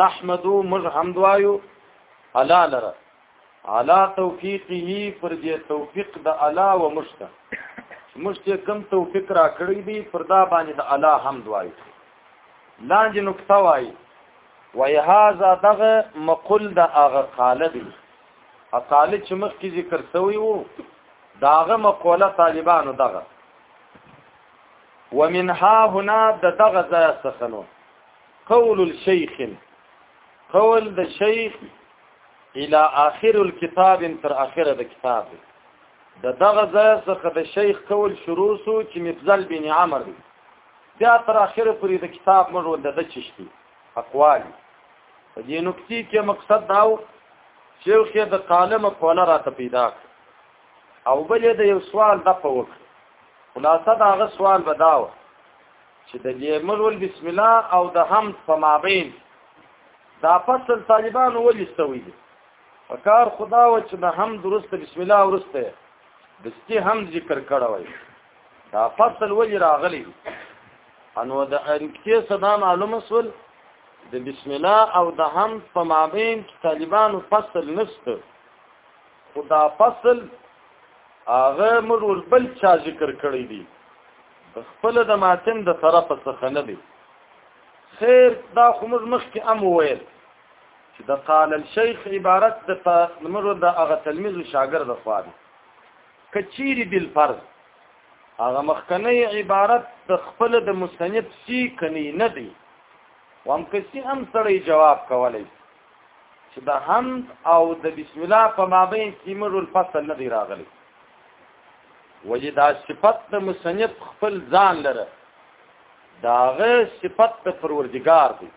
نحمدو مج حمد وایو الا لره علا توفیقه پر دې توفیق د الا و مشته مشته کم توفیق را کړی دی پر دا باندې د الا حمد وایو لاندې نقطه وایي وای هاذا دغه مقل د هغه قال دی قال چې مخکې ذکر شوی وو داغه مقوله طالبانو دغه ومنها هنا د دغه ځای څخه نو قول الشيخ قول د شیخ الى اخر الكتاب تر اخره د کتاب د دغه ځای څخه د شیخ قول شروع سو چې مفضل بن عمر دی بیا تر اخره پورې د کتاب موږ ولدا د چشتي اقوال په دې نکته کې مقصد دا و چې خو د قالم په ولا راته پیدا او بل د یو سوال د په وکړ خلاصه دا غ سوال بداو چې د جیمل ول بسم الله او د حمد په مابین دا فصل طالبانو ولستوي دي فکر خدا و چې د حمد ورسته بسم الله ورسته دستی حمد ذکر کړه وای دا فصل ولې راغلی انو د انکې صدا معلومه سول د بسم الله او د حمد په مابین طالبانو فصل نشته خدا فصل هغه مرور بل چا ذکر کړی دی خپل د ماتن د طرف څخه نه دی خیر دا خو موږ مخکې ام ویل چې د قال الشيخ عبارت د موږ د هغه تلمیذ شاګرد خو دی کچيري بل فرض هغه مخکنی عبارت د خپل د مستند سی کني نه دی وام کسی هم سره جواب کولای چې د حمد او د بسم الله په مابین سیمر الفصل نه دی راغلی ولی دا صفت د مصنف خپل ځان لره داغه صفت د پروردگار دی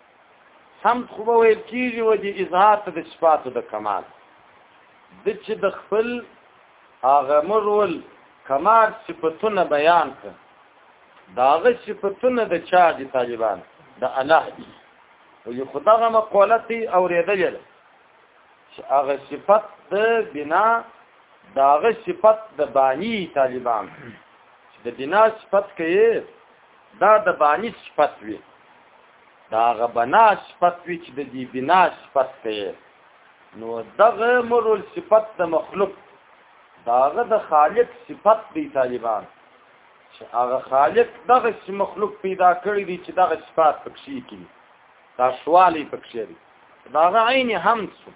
سمت خو به ویل کیږي و دي اظهار ته د صفاتو د کمال د چې د خپل هغه مرول کمال صفاتونه بیان کړ داغه صفاتونه د چا دي طالبان د الله دي او خدغه مقولتي اوریدل چې هغه صفت د بنا داغه صفت د بانی طالبان د بنا صفت کوي دا د بانی صفت وي دا غ بنا صفت وي چې د دې بنا صفت کوي نو دغه مرول صفت د مخلوق داغه د خالق صفت دی طالبان چې هغه خالق دغه مخلوق پیدا کړی دی چې دغه صفات پکې کړي تاسوالی پکښې دی داغه عین هم سو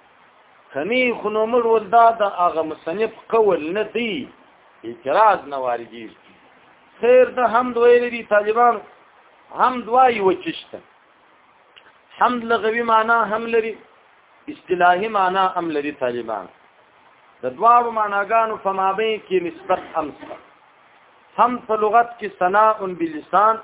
کني خنومر ول دا د هغه مصنف قول نه دی اعتراض نه واردی خیر د حمد ویل دي طالبان حمد وای وچشته حمد لغوي معنا هم لري اصطلاحي معنا هم لري طالبان د دواړو معناګانو په مابین کې نسبت امسته هم په لغت کې ثناء باللسان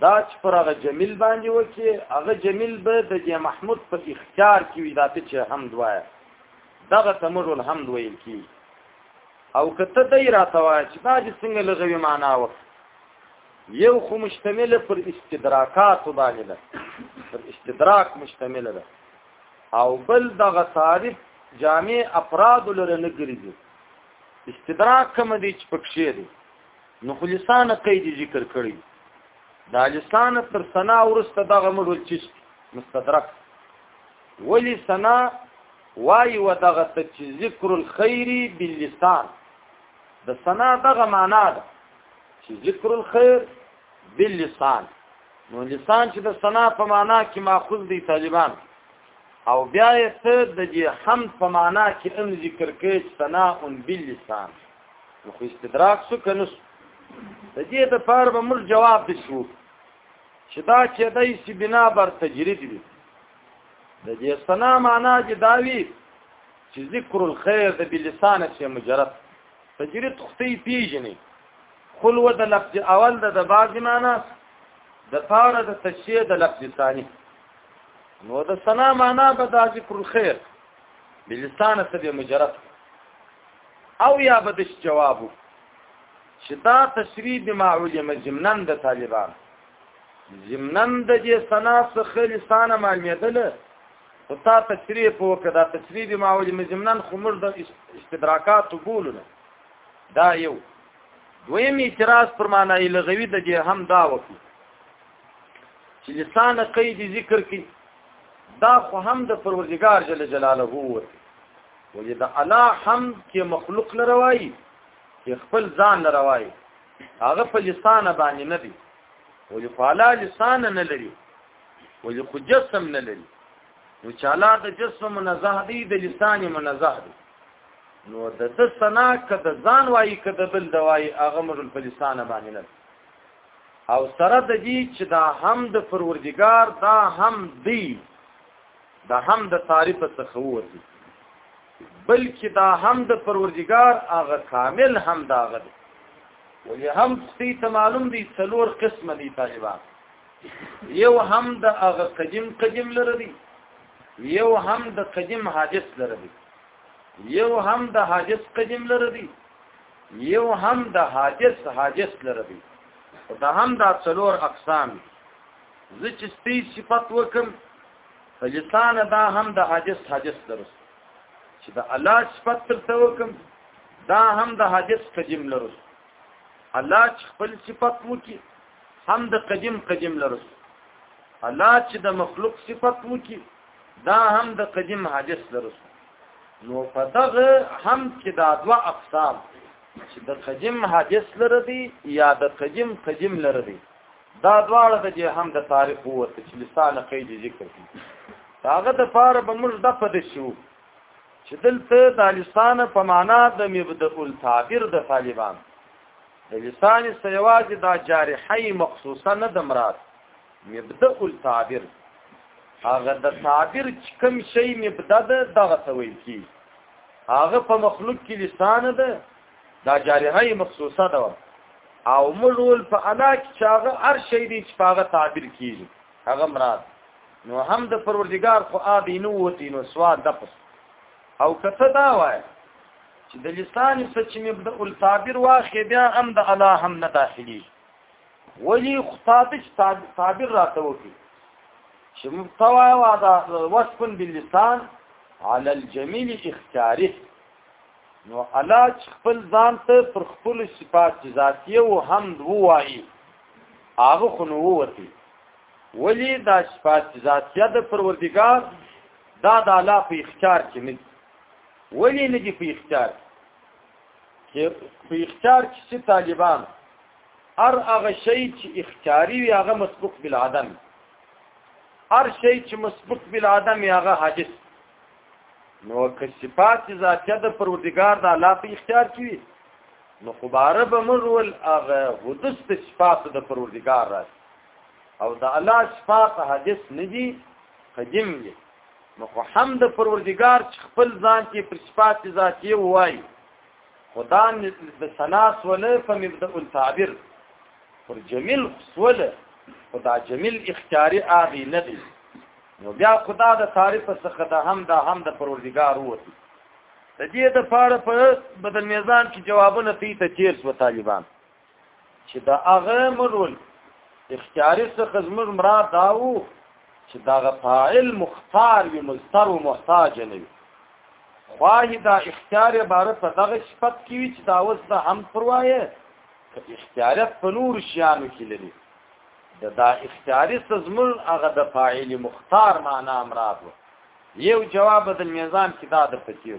دا چې پر هغه جمیل باندې وکي هغه جمیل به د جې محمود په اختیار کې وي دا ته چې حمد وایي دغه تمر الحمد ویل کی او کته دای را توا چې دا د څنګه لغوي معنا و یو خو مشتمل پر استدراکات باندې ده پر استدراک مشتمل ده او بل دغه تعریف جامع افراد لره نه ګرځي استدراک کوم دي چې پکښې دي نخلصان قید ذکر کړی دا لسان تر سنا ورسته دغه مډول چیز مستدرک ولی سنا وای و دغه ته چې ذکر الخير باللسان د سنا دغه معنا ده چې ذکر الخير باللسان نو لسان چې د سنا په معنا کې ماخذ دی طالبان او بیا یې ته د جهان په معنا کې ان ذکر کې سنا ان باللسان نو خو استدراک څه کنه د دې د پاره به موږ جواب د شو چې دا چې دای سی بنا بر تجرید وي د دې سنا معنا چې دا وی چې ذکر الخير د بلسان چې مجرد تجرید ختی پیژنې خلوه د لفظ اول د د باز معنا د پاره د تشریح د لفظ ثاني نو د سنا معنا به د ذکر الخير بلسان سره مجرد او یا بدش جوابو چې دا تشریح بما علم زمنن د طالبان زمنن د دې سنا څخه لسان معلومېدل او تا تشریح په وکړه دا تشریح بما علم زمنن خو موږ د استدراکات بولونه دا یو دویم اعتراض پر معنی لغوی د دې هم دا وکړي چې لسان قید ذکر کی دا خو هم د پروردگار جل جلاله وو ولې د الله حمد چې مخلوق نه روایي چې خپل ځان نه روایي هغه په لسان باندې نه دی ولې په الله لسان نه لري ولې خو جسم نه لري نو چې الله د جسم منزه دی د لسان منزه دی نو د د سنا کده ځان وایي کده بل د وایي هغه مر په لسان باندې نه او سره د دې چې دا هم د پروردګار دا هم دی د حمد تعریف څخه ووتی بلکې دا حمد پروردگار هغه کامل حمد هغه دی ولې حمد سی ته معلوم دی څلور قسم دی طالبان یو حمد هغه قدیم قدیم لره دی یو حمد قدیم حادث لره دی یو حمد حادث قدیم لره دی یو حمد حادث حادث لره دی دا حمد څلور اقسام زه چې ستې صفات وکم فلسان دا هم د حدیث حدیث درس چې د الله صفات تر ته وکم دا هم د حدیث قدیم لرس الله چې خپل صفات وکي هم د قدیم قدیم لرس الله چې د مخلوق صفات وکي دا هم د قدیم حدیث لرس نو په دغه هم کې دا دوا اقسام چې د قدیم حدیث لره دي یا د قدیم قدیم لره دي دا دواړه د جهان د تاریخ وته چې لسان قید ذکر دي هغه د پاره به موږ د پد شو چې دلته د لسان په معنا د مبدا التعبیر د طالبان د لسان سیواز د جارحی مخصوصا نه د مراد مبدا التعبیر هغه د تعبیر کوم شی مبدا د دغه تویل کی هغه په مخلوق کې لسان ده دا جارحه مخصوصه ده او ملول په انا کې چاغه هر شی دی چې پاغه تعبیر کیږي هغه مراد نو هم د پروردگار خو آبی نو وتی نو سواد د پس او کته دا وای چې د لسان سچ مبدا التعبیر واخې بیا هم د انا هم نه داخلي ولی خطابش تعبیر راته وکي چې مبتوا وادا وصف باللسان على الجميل اختياره نو الله چې خپل ځان ته پر خپل صفات چې ذاتیه او حمد ووایي هغه خو نو ووتی ولی دا صفات چې ذاتیه د پروردګار دا د الله په اختیار کې نه ولی نه دي په اختیار کې په اختیار کې چې طالبان هر هغه شی چې اختیاري وي هغه مسبوق بالعدم هر شی چې مسبوق بالعدم هغه حادث نو که صفات ذاتیه د پروردګار د الله په اختیار کې وي نو خبره به مرول هغه حدث د صفات د پروردګار راځي او د الله صفات حدث نه دي قدیم دي نو خو هم د پروردګار خپل ځان کې پر صفات ذاتیه وایي خدا د سناس ولا په مبدا التعبیر پر جمیل ولا خدا جمیل اختیاري اغي نه دي نو بیا خدا د تعریف څخه د هم د هم د پروردګار وتی د دې د پاره په بدل میزان کې جوابونه تی ته چیر سو طالبان چې دا هغه مرول اختیاري څخه زموږ مراد دا وو چې دا فاعل مختار وي مستر او محتاج نه وي خواهی دا اختیار عبارت په دغه صفت کې وي چې دا وس د هم پروايه اختیارت په نور شیانو کې لري د دا اختیاري سزمل هغه د فاعل مختار معنا مراد و یو جواب د میزان کې دا د پکیر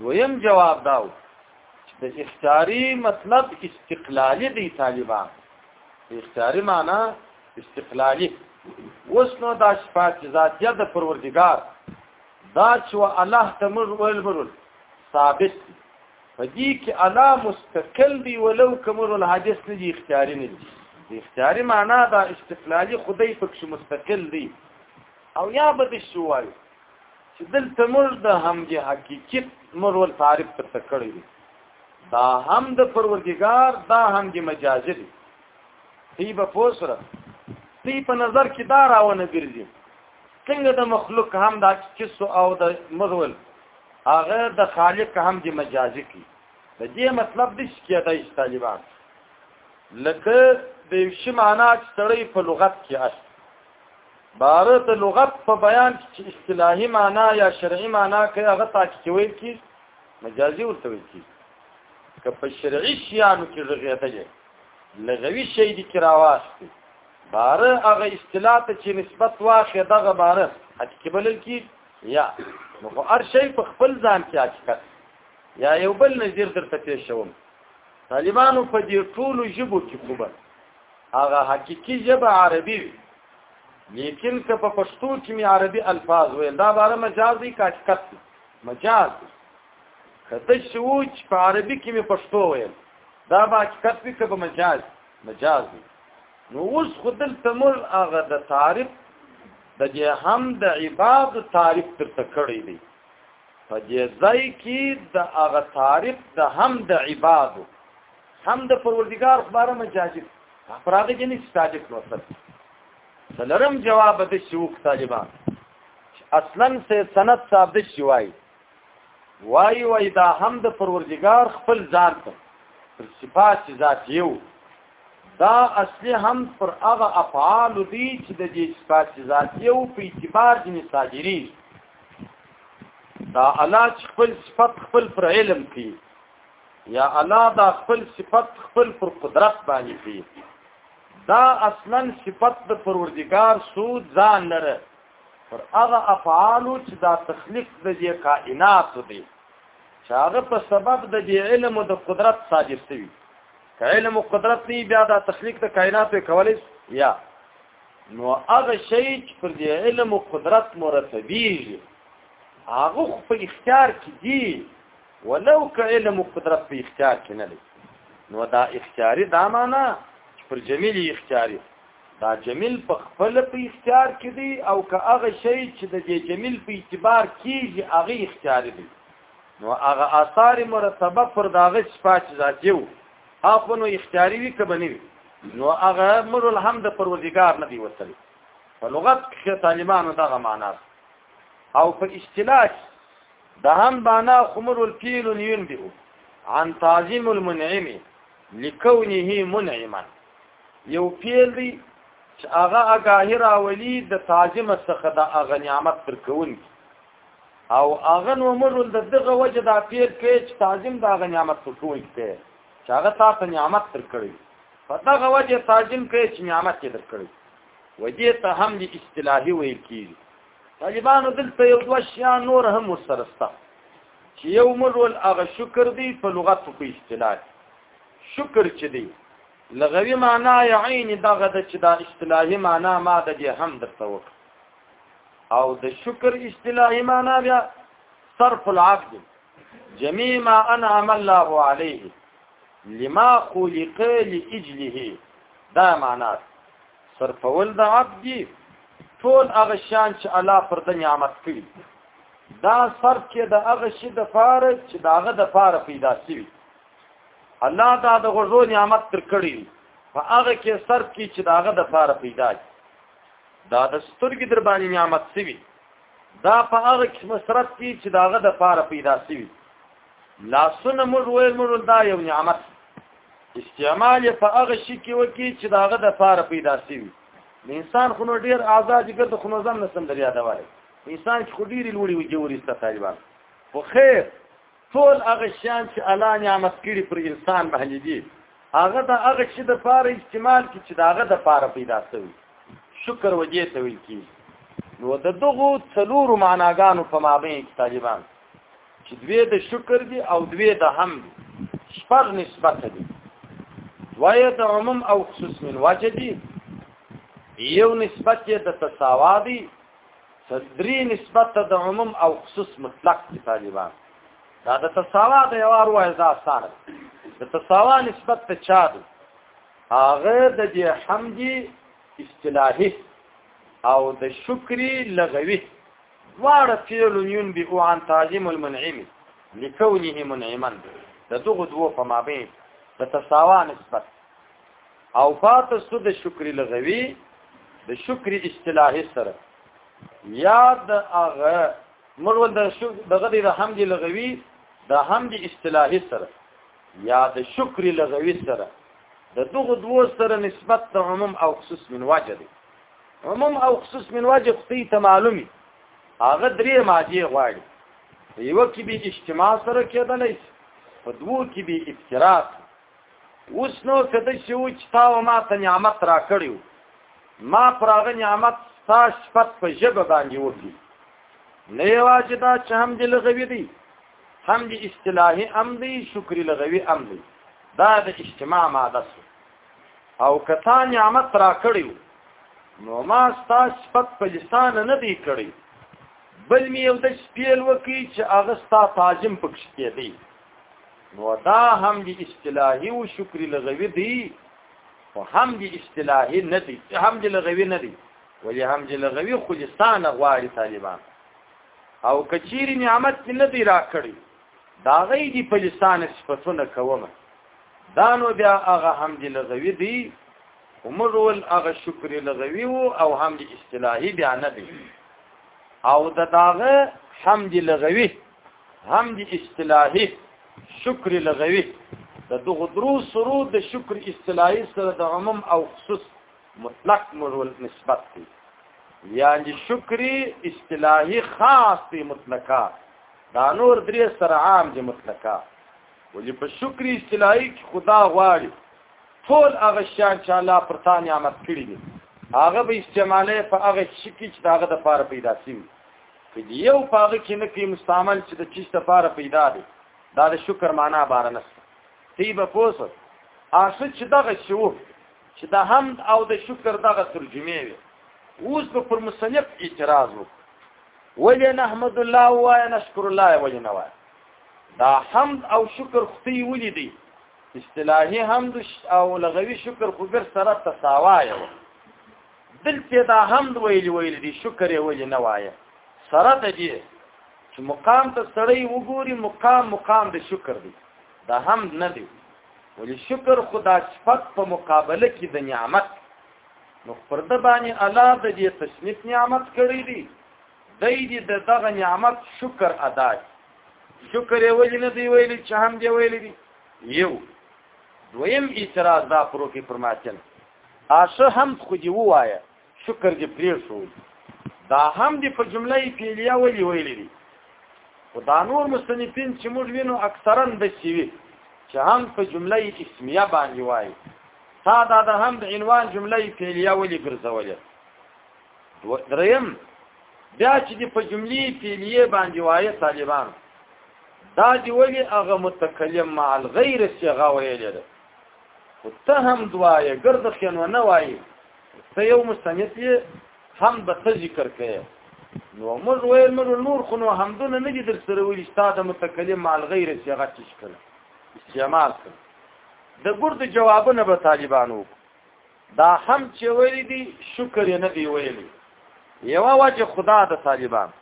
دویم جواب داو چې د اختیاري مطلب استقلالی دی طالبان اختیاري معنا استقلالی اوس نو دا صفات ذاتیه د پروردگار دا چې الله ته موږ ویل برول ثابت په دې کې انا مستقل دی ولو کمر الحادث نه دی اختیاري نه دی د اختیاري معنا دا استقلالي خدای پکې مستقل دی او یا به د شوال چې دلته مر د همږي حقیقت مر ول تعریف پر تکړه دی دا هم د پروردگار دا هم د مجاز دی تی به پوسره تی په نظر کې دا راونه ګرځي څنګه د مخلوق هم دا کیسو او د مغول هغه د خالق هم د مجازي کی د دې مطلب د شکیه د طالبان لکه د یو شی معنا چې سړی په لغت کې اصل بار د لغت په بیان کې اصطلاحي معنا یا شرعي معنا کې هغه تاکي کې ویل کی مجازي ورته ویل کی که په شرعي شیانو کې رغیته دي لغوي شی دي کې راواسته بار هغه اصطلاح ته چې نسبت واخې دغه بار حقیقي بلل کی یا نو خو هر شی په خپل ځان کې حقیقت یا یو بل نظر درته پیښ شوم طالبانو په دې ټولو ژبو کې خوبه هغه حقيقي ژبه عربي وي لیکن که په پښتو کې می عربي الفاظ ویل دا باره مجاز دی که حقیقت دی مجاز دی که د شوچ په عربي کې می پښتو ویل دا به حقیقت وي که به مجاز مجاز دی نو اوس خو دلته مول هغه د تعریف د جهنم د عباد تعریف درته کړی دی په دې ځای کې د هغه تعریف د هم د عباد هم د پروردگار خبره مجازي افراغ کې نه ستاجب وصل سلرم جواب د شوق طالبان اصلا سه سند صاحب د شوای وای وای دا هم د پروردګار خپل ځان ته پر صفات ذات یو دا اصلي هم پر هغه افعال دي چې د دې صفات ذات یو په اعتبار دي صادري دا الله خپل صفات خپل پر علم کوي یا الله دا خپل صفات خپل پر قدرت باندې کوي دا اصلا صفت د پروردگار سود ځان لره پر هغه افعالو چې دا تخلیق د دې کائنات دی چې هغه په سبب د دې علم او د قدرت صادر شوی که علم او قدرت نه بیا دا تخلیق د کائنات کولای یا نو هغه شی چې پر دې علم او قدرت مرتبیږي هغه په اختیار کې دی ولو که علم او قدرت په اختیار کې نه لري نو دا اختیاري دا معنا چې پر جمیل اختیاري دا جمیل په خپل په اختیار کې دی او که هغه شی چې د دې جمیل په اعتبار کېږي هغه اختیاري دی نو هغه آثار مرتبه پر داغه صفات ذاتي وو هغه نو اختیاري وي کبه نه وي نو هغه مر الحمد پر وزګار نه دی وصل په لغت کې طالبانو دغه معنا او په اصطلاح د هم معنا خمر الفيل ينبئ عن تعظيم المنعم لكونه منعما یو پیل دی چې هغه اګاهی راولي د تعظیم څخه د هغه نعمت پر کون او هغه نو مرول د دغه وجه دا پیر کې چې تعظیم د هغه نعمت پر کون کې چې هغه تاسو نعمت پر کړی په دغه وجه تعظیم کې چې نعمت یې درکړي وجه ته هم د اصطلاحي ویل کیږي طالبانو دلته یو دوه شیان نور هم ورسره سته چې یو مرول هغه شکر دی په لغت په اصطلاح شکر چې دی لغوي معنا یې عین دغه د چې دا اصطلاحي معنا ما د دې هم درته وک او د شکر اصطلاحي معنا بیا صرف العبد جميع ما انعم الله عليه لما خلق لاجله دا معنا صرفول د عبد ټول هغه شان چې الله پر د نعمت کړی دا صرف کې د هغه شي د فار چې داغه د فار پیدا شوی الله دا د غوږو نعمت تر کړی په هغه کې سر کې چې داغه د فار پیدا دی دا د سترګې در باندې نعمت سوي دا په هغه کې مسرت کې چې داغه د فار پیدا سوي لاسونه موږ ویل موږ دا یو نعمت استعمال په هغه شي کې وکی چې داغه د فار پیدا سوي انسان خو نو ډیر آزاد ګرځي خو نو ځم نه سم دریا دا وایي انسان چې خو ډیر لوړي وي جوړي ست طالبان خو خیر ټول هغه شیان چې الله نعمت کړي پر انسان باندې دي هغه د هغه شي د پاره استعمال کی چې داغه د پاره پیدا شوی شکر وجه ته ویل کی نو د دغه څلور معناګانو په مابین طالبان چې دوی د شکر دي او دوی د هم شپږ نسبت دي وایي د عموم او خصوص من وجه دي یو نسبت یې د تساوا دي صدری نسبت ته د عموم او خصوص مطلق دي طالبان دا د تساوا د یو اروا ځا سره د تساوا نسبت ته چا دي هغه د دې حمدي اصطلاحي او د شکري لغوي واړه فعل یون بي او عن تعظیم المنعم لكونه منعما د دغه دوه په مابین د تساوا نسبت او فات سو د شکر لغوي د شکر اصطلاحي سره یاد هغه مرول د دغه د حمد لغوي د حمد اصطلاحي سره یا د شکر لغوي سره د دغه دوه سره نسبت ته عموم او خصوص من وجه دی عموم او خصوص من وجه ختی ته معلومي هغه درې ماجی غواړي یو کې به اجتماع سره کېدلای په دوه کې به افتراق اوس نو که د شي و چې تا و ما ته نعمت را کړی و ما پر هغه نعمت ستا صفت په ژبه باندې وکړي نه یوازې دا چې هم دې لغوي دی هم دې اصطلاحي ام دی شکري لغوي ام دی دا د اجتماع ماده سو او که تا نعمت را کړی و نو ما ستا صفت په لسان نه دی کړی بل می یو د شپیل وکی چې هغه ستا تاجم پکښ کېدی نو دا هم دی اصطلاحي او شکري لغوي دی او هم دی اصطلاحي نه دی هم دی لغوي نه دی ولې هم دی لغوي خو لسان غواړي طالبان او کچيري نعمت نه دی راکړي دا غي دی په لسان صفاتونه کومه دا نو بیا هغه هم دی لغوي دی ومرول هغه شکر لغوي او هم دی اصطلاحي بیا نه دی او د داغه حمد لغوي هم د اصطلاحي شکر لغوي د دغه درو سرو د شکر اصطلاحي سره د عموم او خصوص مطلق مرول نسبت دی یعنی شکر اصطلاحي خاص دی مطلقه دا نور درې سره عام دی مطلقه ولې په شکر اصطلاحي کې خدا غواړي ټول هغه شان چې الله پر تا نعمت کړی دی هغه به استعماله په هغه شي کې چې هغه د پاره پیدا شي که دی یو پاغه کې نه کوي مستعمل چې د چیز لپاره پیدا دی دا د شکر معنا بار نه تی به پوس اصل چې دغه شو چې د حمد او د شکر دغه ترجمه وي اوس به پر مصنف اعتراض وکړي ولی نحمد الله و نشکر الله ولی نه وای دا حمد او شکر ختی ولی دی اصطلاحي حمد او لغوي شکر خو بر سره تساوایو دلته دا حمد ویل ویل دي شکر یې ولې نه وایه سره د دې چې مقام ته سړی وګوري مقام مقام د شکر دی دا حمد نه دی ولې شکر خدا صفت په مقابله کې د نعمت نو پر د باندې الله د دې تشنیف نعمت کړی دی دای دې د دغه نعمت شکر ادا شکر یې ولې نه دی ویلي چې هم دی ویلي دی یو دویم اعتراض دا پروفي پرماتن آسه هم خو دی وایه شکر دی پریر شو دا هم دی په جمله پیلیه ولی ویلی دی و دا نور مستنفین چې موږ وینو اکثرا د سیوی چې هم په جمله اسمیه باندې وایي تا دا د هم د عنوان جمله پیلیه ولی ګرځولې دریم بیا چې دی په جمله پیلیه باندې وایي طالبان دا دی ولی هغه متکلم مع الغیر صيغه ویلې ده خو ته هم دوایه ګرد خینو نه وایي ته یو مستند یې هم به ته ذکر کوي نو موږ ویل موږ نور خو نو همدونه نه دي در سره ویلي ستا د متکلم مال غیر صیغه چې کړه استعمال کړه د ګرد جوابونه به طالبانو دا هم چې ویلي دي شکر یې نه دی ویلي یوه وجه خدا د طالبان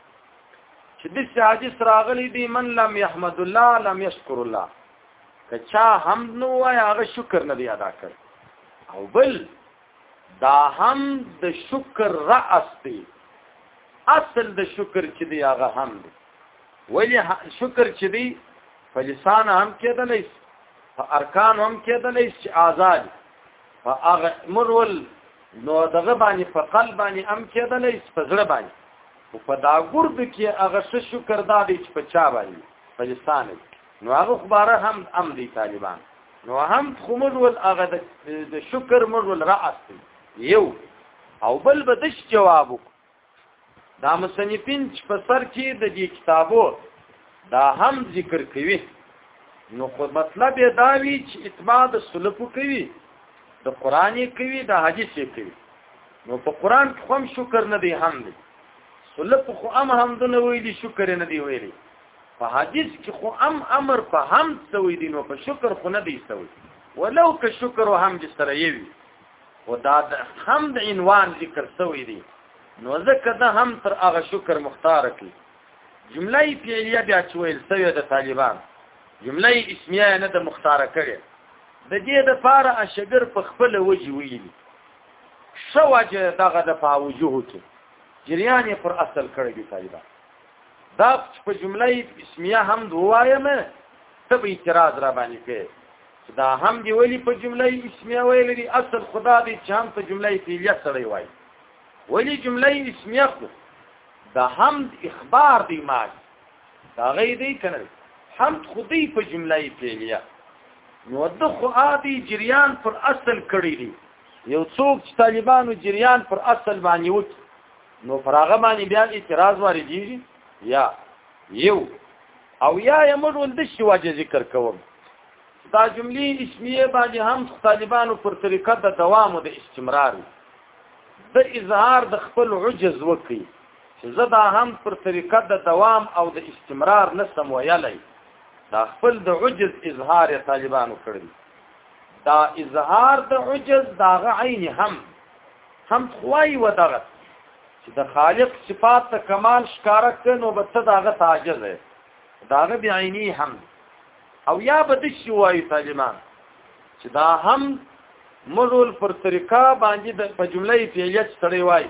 چې د حدیث راغلی دی من لم يحمد الله لم يشكر الله که چا حمد نو وای هغه شکر نه دی ادا کړ او بل دا هم د شکر رأس دی اصل د شکر چې دی هغه هم دی ولی شکر چې دی په لسان هم کېدلی په ارکان هم کېدلی چې آزاد فاغ مرول نو دغه باندې په قلب باندې ام کېدلې په زړه باندې او په دا ګرد کې هغه څه شکر دا دی چې په چا باندې په لسان نو هغه خبره هم ام دی طالبان نو هم خمر ول هغه د شکر مر ول راست یو او بل به دش جواب دا مصنفین چې په سر کې د دې کتابو دا هم ذکر کوي نو خو مطلب یې دا وی چې اتباع د سلف کوي د قران کوي د حدیث کوي نو په قران کې هم شکر نه دی هم دی سلف خو ام هم دونه ویلي شکر نه دی ویلي په حدیث کې خو ام امر په هم سوي دي نو په شکر خو نه دی سوي ولو که شکر هم دې سره یوي او دا د حمد عنوان ذکر شوی دی نو ځکه دا هم تر هغه شکر مختار کی جمله فعلیه بیا چویل شوی د طالبان جمله اسمیه نه د مختار کړي د دې د پاره اشګر په خپل وجه ویلی شو وجه دغه د پاوجوه کې جریان پر اصل کړی دی طالبان دا په جمله اسمیه هم دوایم ته به اعتراض را باندې کوي دا هم دی ولی په جمله اسمیه ویل دي اصل خدا دی چې هم په جمله فعلیه سره وای ولی جمله اسمیه خو دا هم اخبار دی ما دا غي دی کنه هم خودی په جمله فعلیه نو د خو عادي جریان پر اصل کړی دی یو څوک چې طالبانو جریان پر اصل باندې وت نو فراغه باندې بیا اعتراض واردېږي یا یو او یا یمر ول د شواجه ذکر کوم دا جملې اسمیه باندې هم طالبانو پر طریقه د دوام او د استمرار د اظهار د خپل عجز وکي چې زه دا هم پر طریقه د دوام او د استمرار نسم ویلی دا خپل د عجز اظهار طالبانو کړی دا اظهار د عجز دا عین هم هم خوای و دغه چې د خالق صفات ته کمال ښکارا کړي نو به ته داغه تعجز داغه بعینی هم او یا به د شي وایي طالبان چې دا هم مزول پر طریقه باندې د په جمله فعلیت سره وایي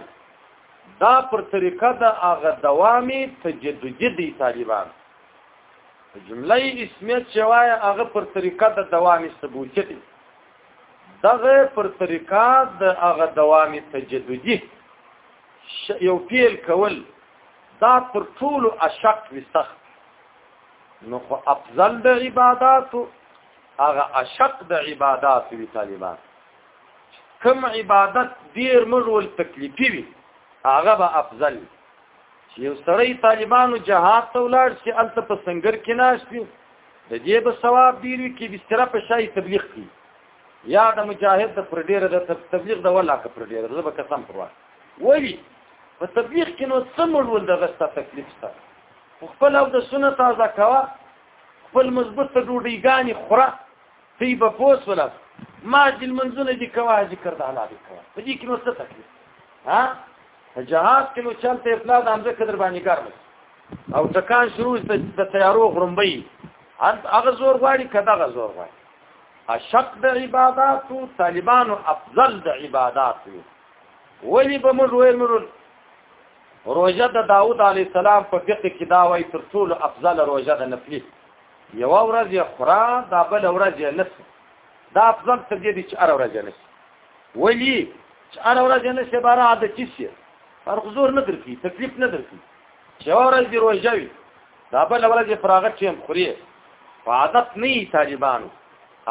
دا پر طریقه د هغه دوامي تجددي دي طالبان په جمله اسمیت چې وایي هغه پر طریقه د دوامي ثبوت دي دغه پر طریقه د هغه دوامي تجددي یو پیل کول دا تر ټولو اشق وسخت نو خو افضل د عبادت هغه اشق د عبادت وی طالبان کم عبادت ډیر موږ ول تکلیفي وي هغه به افضل چې یو سړی طالبانو جهاد ته ولاړ شي الته په سنگر کې ناشتي د دې به ثواب ډیر وي کې بستر په شای تبلیغ کی یا د مجاهد د پر ډیر د تبلیغ د ولا ک پر ډیر زه به قسم پر وای ولی په تبلیغ کې نو څمړ ول دغه ست تکلیف ست خپل او د سنه تازه کوا خپل مضبوط ته ډوډۍ ګانی خوره تی به پوس ولا ما جل منزونه دي کوا ذکر د الله دي کوا په دې کې نو څه تکلیف ها جهاد کې نو چلته افلا د امزه قدر باندې کار او ټکان شروع د تیارو غرمبي انت هغه زور غواړي کدا غ زور غواړي اشق د عبادت طالبانو افضل د عبادت ولی به موږ ویل روژه د داوود علی السلام په فقه کې دا وایي تر ټولو افضل روژه د نفلی یو ورځ یې خورا دا بل ورځ یې نس دا افضل څه دي چې ار ورځ نس ولی چې ار ورځ نس به را د چی سي فرق زور نه درکې تکلیف نه درکې چې ورځ دی روژه وي دا بل ورځ یې فراغت چې خوري په عادت نه طالبانو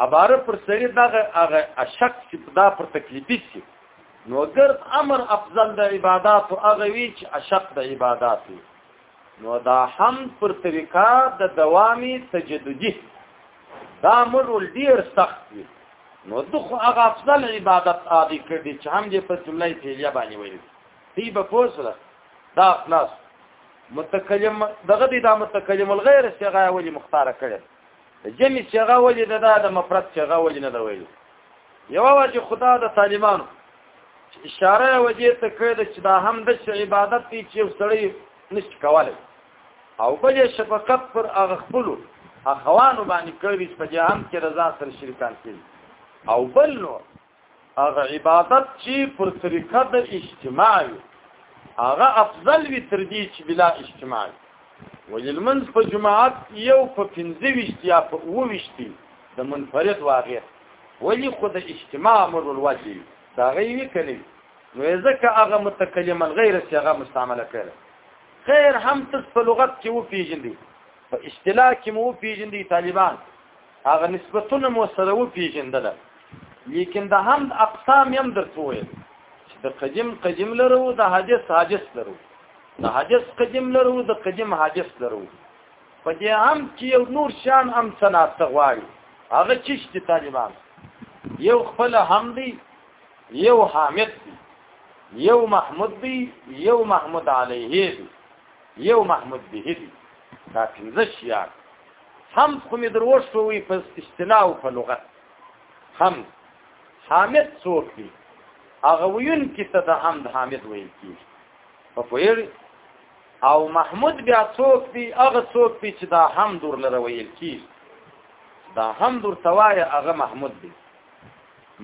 اباره پر سړي دغه هغه اشک چې دا پر تکلیفي سي نو ګرد امر افضل د عبادت او هغه وی چې اشق د عبادت وی نو دا حمد پر طریقه د دوامي تجددي دا مر ډیر سخت وی نو دغه هغه افضل عبادت عادي کړي چې هم دې په جمله فعلیه باندې ویل دی به پوسره دا خلاص متکلم دغه دی دا متکلم الغیر صيغه ولی مختار کړي جمع صيغه ولی دا د مفرد صيغه ولی نه دا ویل یو وجه خدا د طالبانو اشاره وجه ته کړې ده چې دا هم د عبادت دی چې سړی نشي کولای او بل شفقت پر هغه خپل اخوانو باندې کوي چې په جهان کې رضا سره شریکان کوي او بل نو هغه عبادت چې پر طریقه د اجتماع هغه افضل وي تر دې چې بلا اجتماع ولی لمنځ په جماعت یو په پنځه ویشت یا په اووه ویشت د منفرد واغې ولی خو د اجتماع امر الواجب دا غیوي کړي نو ځکه هغه متکلم غیر صيغه مستعمله کړي خیر هم تاسو په لغت کې و پیژندي په اصطلاح کې مو پیژندي طالبان هغه نسبتونه مو سره وپیژندل لیکن د حمد اقسام یم درته وویل چې د قدیم قدیم لرو د حادث حادث لرو د حادث قدیم لرو د قدیم حادث لرو په دې هم چې یو نور شان هم صنعت غواړي هغه چې چې طالبان یو خپل حمدی یو حامد دی یو محمود دی یو محمود علیه دی یو محمود به دی دا پنځه شیان هم خو مې دروښتو وي په اصطلاح او په لغت هم حامد څوک دی هغه ویونکي ته د حمد حامد ویل کېږي په پوهېږي او محمود بیا څوک دی هغه څوک دی چې دا حمد ورلره ویل کېږي دا حمد ورته وایه هغه محمود دی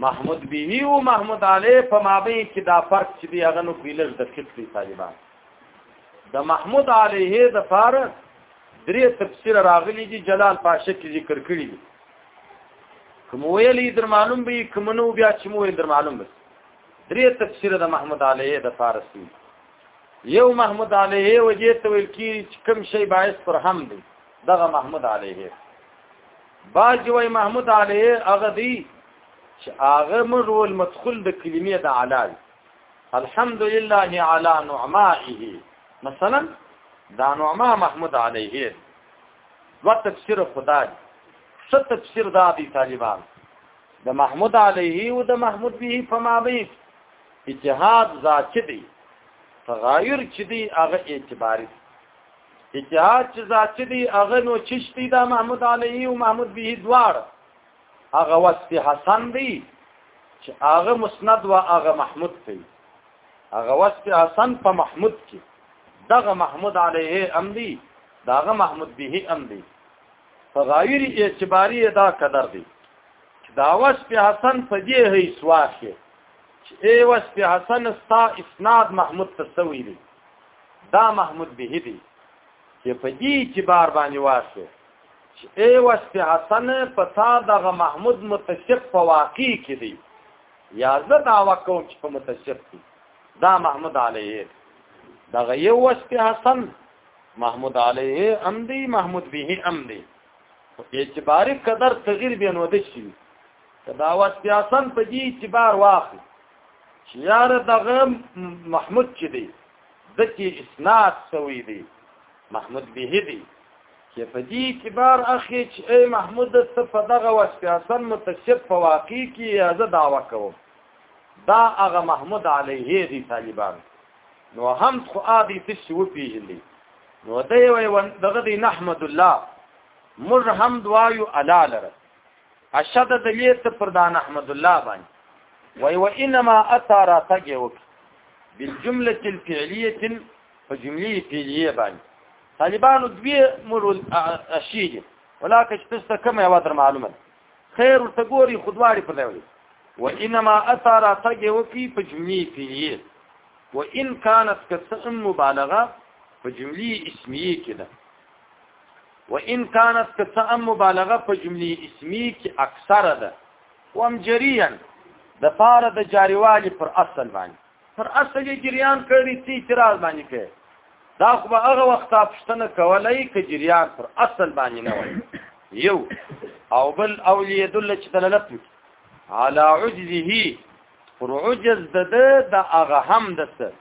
محمود به او محمود علی په مابین کې دا فرق چې دی هغه نو کوي لږ دقیق دی طالبان د محمود علیه د فار درې تفسیر راغلي دي جلال پاشا کې ذکر کړی دي کوم ویلې در معلوم به کوم نو بیا چې مو در معلوم به درې تفسیر د محمود علیه د فارسی یو محمود علیه وجه ته ویل کی کم شی باعث پر هم دی دغه محمود علیه باج وای محمود علیه هغه دی چې هغه مرول مدخل د کلمې د علال الحمد لله على نعمائه مثلا دا نعمه محمود علیه و تفسیر خدا دی څه تفسیر دا دی طالبان د محمود علیه او د محمود به په مابین اتحاد ذات دی تغایر چې دی هغه اعتباری اتحاد چې ذات دی هغه نو چشتی دا محمود علیه او محمود به دوار هغه وصف حسن دی چې هغه مسند و هغه محمود دی هغه وصف حسن په محمود کې دغه محمود علیه ام دی دغه محمود به ام دی په غیر اعتباری دا قدر دی دا وصف حسن په دې هیڅ واخی چې ای وصف حسن ستا اسناد محمود تسوی دی دا محمود به دی چې په دې اعتبار باندې واخی چې ای وسپ حسن په تا دغه محمود متصف په واقع کې دی یا زه دا وکوم چې په متصف دی دا محمود علیه دغه یو وسپ حسن محمود علیه ام دی محمود به ام دی اعتباری قدر تغییر بینو د شي کدا وسپ حسن په دې اعتبار واخلي چې یار دغه محمود چې دی د کې اسناد سوی دی محمود به دی چې په دې اعتبار اخی چې ای محمود ته په دغه وصف حسن متصف په واقع کې ازه داوا کوم دا هغه محمود علیه دی طالبان نو هم خو ادي تش و پیژلی نو دی وی دغه دی نحمد الله مر هم دوایو الا لره اشد دلیل ته پر دا نحمد الله باندې وی و انما اتى راتګه وک بالجمله الفعليه فجمله فعليه باندې طالبانو دوی مول اشی دي ولکه چې تاسو کومه یو در معلومه خیر ورته ګوري خودواري په دی و انما اثر تجي وفي په جملي فيه وان كانت كسم مبالغه په جملي اسميه كده وان كانت كسم مبالغه په جملي اسميه کې اکثره ده وام جريا د فار د جاریوالي پر اصل باندې پر اصل یې جریان کړی څه اعتراض باندې کوي دا خو به هغه وخت پښتنه کولای ک جریان پر اصل باندې نه وای یو او بل اولی يدل چې دلالت وکړي على عجزه پر عجز د د هغه هم د سر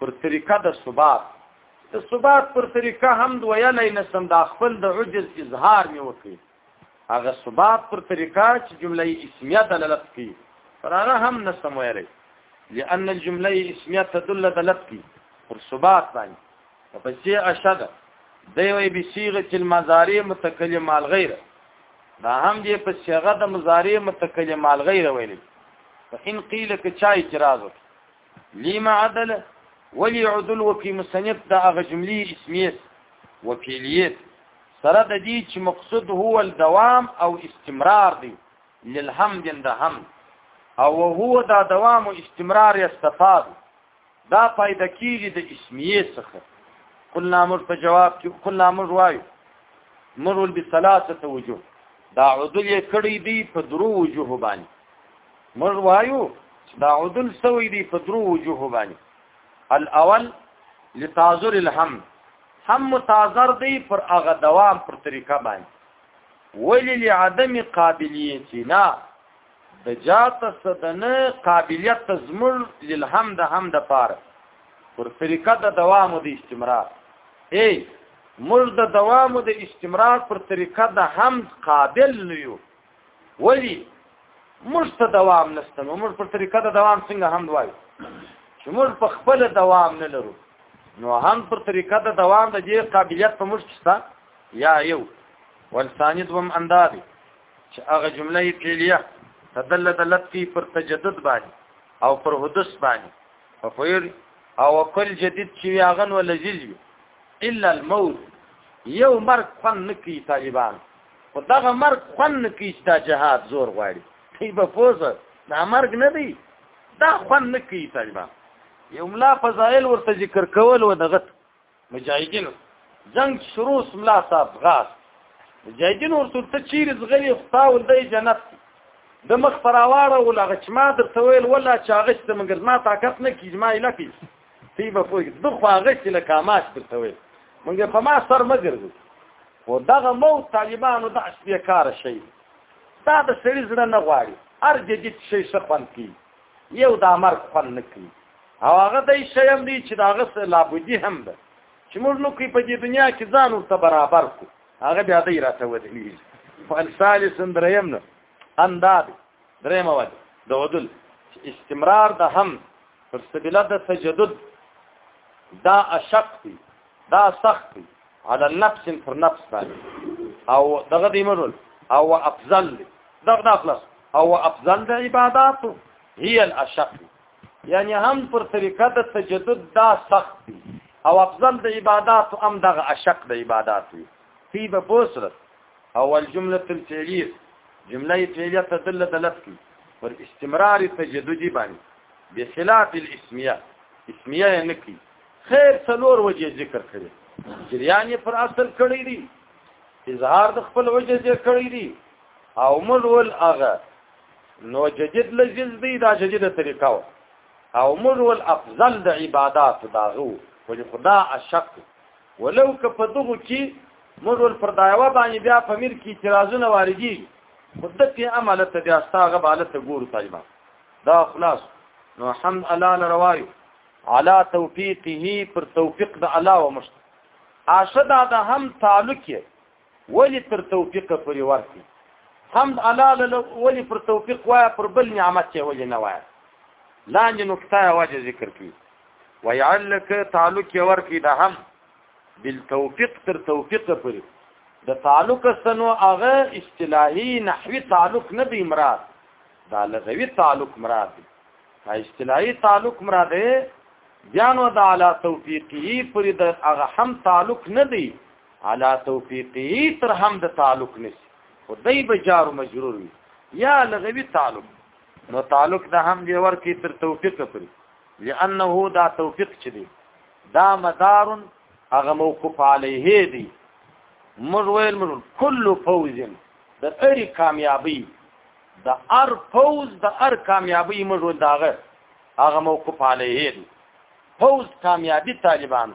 پر طریقه د ثبات د ثبات پر طریقه هم ویلای نسم دا خپل د عجز اظهار مې وکړي هغه سباب پر طریقه چې جمله اسمیه دلالت کوي پر هغه هم نه سم ویلی لأن الجمله اسمیه تدل دلالت کوي پر سباب باندې په چې اشد دی وی بصيغه المضارع متکلم الغیر دا هم دی په صيغه د مضارع متکلم الغیر ویلی فإن قيل که چا اعتراض وکړي لما عدل ولي عدل وکي مصنف د هغه جملې اسمیه وفعلیه سره د دې چې مقصود هو الدوام او استمرار دی للحمد د هم او هو دا دوام او استمرار استفاد دا فائدہ کیږي د اسمیه څخه قلنا مر په جواب کې قلنا مر وایو مرول بثلاثه وجوه دا عدل یې کړی دی په درو وجوه باندې موږ وایو چې دا عدل سوی دی په درو وجوه باندې الاول لتازر الهم هم متازر دی پر هغه دوام پر طریقه باندې ولی لعدم قابلیتنا د جات صدنه قابلیت تزمل للهم د هم د پاره پر طریقه د دوام او د استمرار ای موږ د دوام او د استمرار پر طریقه د هم قابل نه یو ولی موږ ته دوام نشته نو موږ پر طریقه د دوام څنګه هم وایو چې موږ په خپل دوام نه لرو نو هم پر طریقه د دوام د دې قابلیت په موږ شته یا یو والثاني دوم اندازي چې هغه جمله فعلیه تدل دلت فی پر تجدد باندې او پر حدث باندې ففیر او کل جدید چې هغه نو لذیذ وي الا الموت یو مرګ فن نکي طالبان خو دغه مرګ خوند نه کوي چې دا جهاد زور غواړي دی به پوزه دا مرګ نه دی دا خوند نه کوي طالبان یو ملا فضایل ورته ذکر کول و دغه مجاهدینو جنگ شروع ملا صاحب غاس مجاهدین ورته ته چیرې زغلی خدا ول دی جنت د مخ پراواړه ولغه چې ما درته ویل ولا چاغش ته مګر ما طاقت نه کیږي ما اله کیږي تی به پوه د خو هغه چې له کاماش درته وي مونږ په ما سر مګرځو و دغه مو طالبانو د اشبیه کار شي دا د سړي زړه نه غواړي هر جدید شي څه خوند کوي یو د امر خوند نه کوي او هغه د شي هم دی چې دا غس لا بودی هم ده چې موږ نو کوي په دې دنیا کې ځان ورته برابر کو هغه بیا دی راته ودی فالثالث دریم نه انداد درې مواد د عدل استمرار د هم پر سبیله د تجدد دا اشق دی دا سخت دی على النفس پر نفس باندې او دغه دی مرول او افضل دی دغه داخلص او افضل د عبادت هي الاشق یعنی هم پر طریقه د تجدد دا سخت دی او افضل د عبادت هم دغه اشق د عبادت دی فی به بوسرت او الجمله الفعليه جمله فعليه تدل دلالت کوي پر استمرار تجددي باندې بخلاف الاسميه اسميه نه کوي خیر څلور وجه ذکر کړي جریان پر اصل کړی دی اظهار د خپل وجه ذکر کړی دی او مل ول اغه نو جدید لجز دی دا جدیده طریقه او مل ول افضل د عبادت داغو ولې خدا اشق ولو که په دغو کې موږ پر دایوه باندې بیا په میر کې اعتراضونه واردي مدته عمل ته بیا ستاغه بالا ته ګورو طالبان دا خلاص نو حمد الله لروایو علا توفیقه پر توفیق د الله ومشت اشدا د هم تعلق ولي تر توفيق پورې ورسي حمد الله له ولي پر توفيق وایه پر بل نعمت چې ولي نه وایه لاندې نقطه واجه ذکر کی ويعلك تعلق ورکی د هم بالتوفيق تر توفيق پورې د تعلق سنو هغه اصطلاحي نحوي تعلق نه دی مراد دا لغوي تعلق مراد دی دا اصطلاحي تعلق مراد دی بیان و د علا توفیقی پر د هغه هم تعلق نه دی علا توفیقی تر هم د تعلق نسی خو دی به جار و مجرور وی یا لغوی تعلق نو تعلق د هم دی ورکی تر توفیق پوری لانه دا توفیق چ دی دا مدار هغه موقوف علیه دی مر ویل مر کل فوز د اری کامیابی د ار فوز د ار کامیابی مر ول داغه هغه موقوف علیه دی فوز کامیابی طالبانو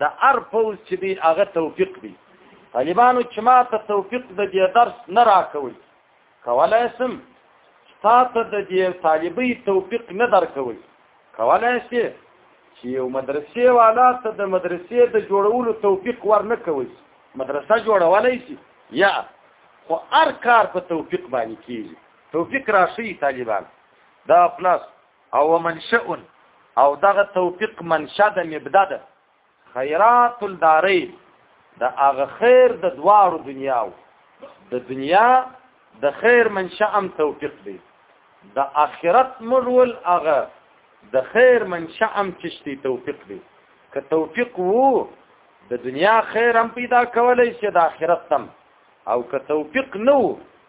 د ار پوز چې دی هغه توفیق دی طالبانو چې ما ته توفیق د دې درس نه راکوي کولای سم تاسو د دې طالبي توفیق نه درکوي کولای شي چې یو مدرسې والا ته د مدرسې د جوړولو توفیق ورنه کوي مدرسه جوړولای شي یا خو هر کار په توفیق باندې کیږي توفیق راشي طالبان دا پلاس او منشأ او دغه توفیق منشأ د مبدا ده خیرات الدارین د هغه خیر د دوارو دنیاو د دنیا د خیر منشأ هم توفیق دی د آخرت مرول هغه د خیر منشأ هم چشتي توفیق دی که توفیق وو د دنیا خیر هم پیدا کولای شي د آخرت هم او که توفیق نه وو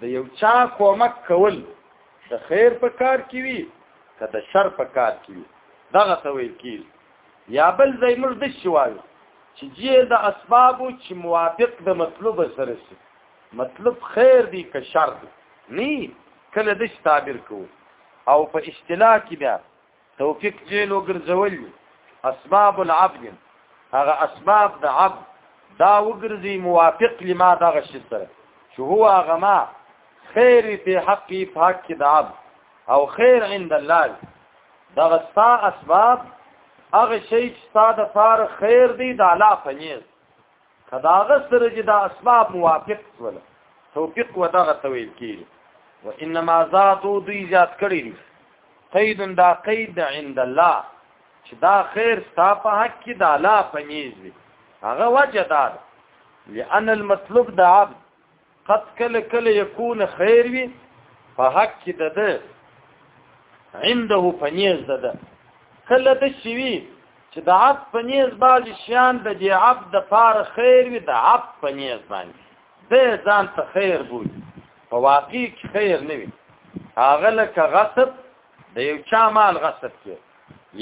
د یو چا کومک کول د خیر په کار کې وي که د شر په کار کې وي دغه ته ویل کېږي یا بل ځای موږ د شي وایو چې جې د اسبابو چې موافق د مطلوب سره شي مطلب خیر دی که شر دی نه کله د تعبیر کوو او په اصطلاح کې بیا توفیق جیل وګرځول اسباب العبد هغه اسباب د عبد دا وګرځي موافق لما دغه شي سره چې هو هغه ما خیر په حق په حق کې د عبد او خیر عند الله دغه ستا اسباب هغه شی چې ستا د فار خیر دی د الله پنیز که د هغه سره چې دا اسباب موافق سول توفیق و دغه ته ویل کېږي و انما ذاتو دوی زیات کړی دي قید دا قید عند الله چې دا خیر ستا په حق کې د الله په نیز دی هغه وجه دا ده لأن المطلوب د عبد قد کله کله يكون خير وي په حق کې د ده عنده پنيز د ده کله د شوي چې د عب پنيز بعض شيان د دې عب د پار خير وي د عب پنيز باندې د ځان ته خير بوي په واقع کې خير نه وي هغه لکه غصب د یو چا مال غصب کې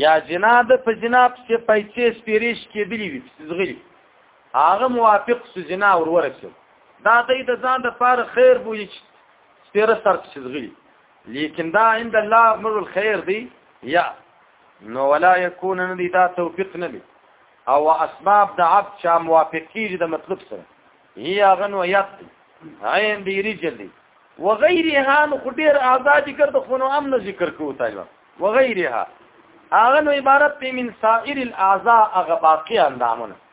یا جناد په جناب کې پیسې سپیریش کې دی وي زغلی هغه موافق سو زنا ور ورسېد دا دی د ځان د پاره خیر بولی چې سپیره سر پسې زغلی لیکن دا عند الله امر الخير دی یا نو ولا يكون ندی دا توفیق نه دی او اسباب د عبد چا موافق کیږي د مطلب سره هي هغه نو یاد دی عین دی رجل دی وغیرها نو ډیر آزاد ذکر د خونو امن ذکر کوو تایو وغیرها هغه نو عبارت دی من سائر الاعضاء هغه باقی اندامونه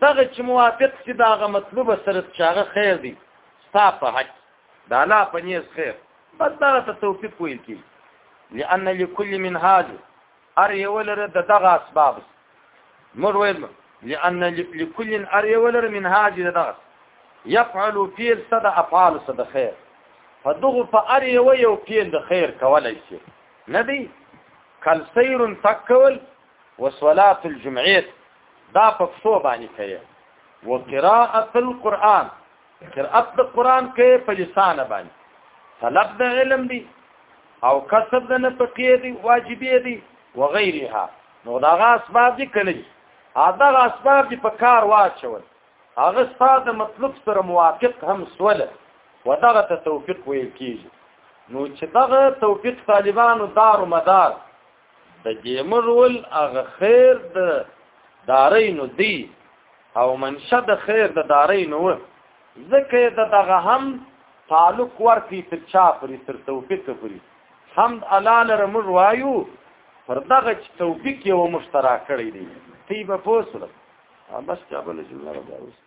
دغه چې موافق سي داغه مطلوب سره چاغه خیر دی ستا په حق دا لا پنيز خیر بس دا ته توفیق ویل کی لأن لكل من هذا ار یو لره د دغه اسباب مر ویل لأن لكل ار یو لره من هذا دغه يفعل فيل صد افعال صد خیر فدغه په ار یو یو فيل د خیر کولای شي ندی کل سیر تکول وصلاة الجمعه دا په پښو باندې کوي وقراءه القرآن قرأت د قرآن کوي په لسان باندې طلب د علم دی او کسب د نفقې دی واجبې دی وغيرها نو دا غا اسباب دي کړی دا غا اسباب دي په کار واچول هغه ستاسو د مطلب سره موافق هم سوله ودغه ته توفیق ویل کیږي نو چې دغه توفیق طالبانو دار و مدار د ګیمر ول هغه خیر د دارین دی او منشه د خیر د دارین و ځکه د دغه هم تعلق ورکی تر چا پرې تر توفیق پرې حمد الله لره موږ وایو پر دغه توفیق یو مشترک کړی دی تی به پوسره بس چا بل جمله راوست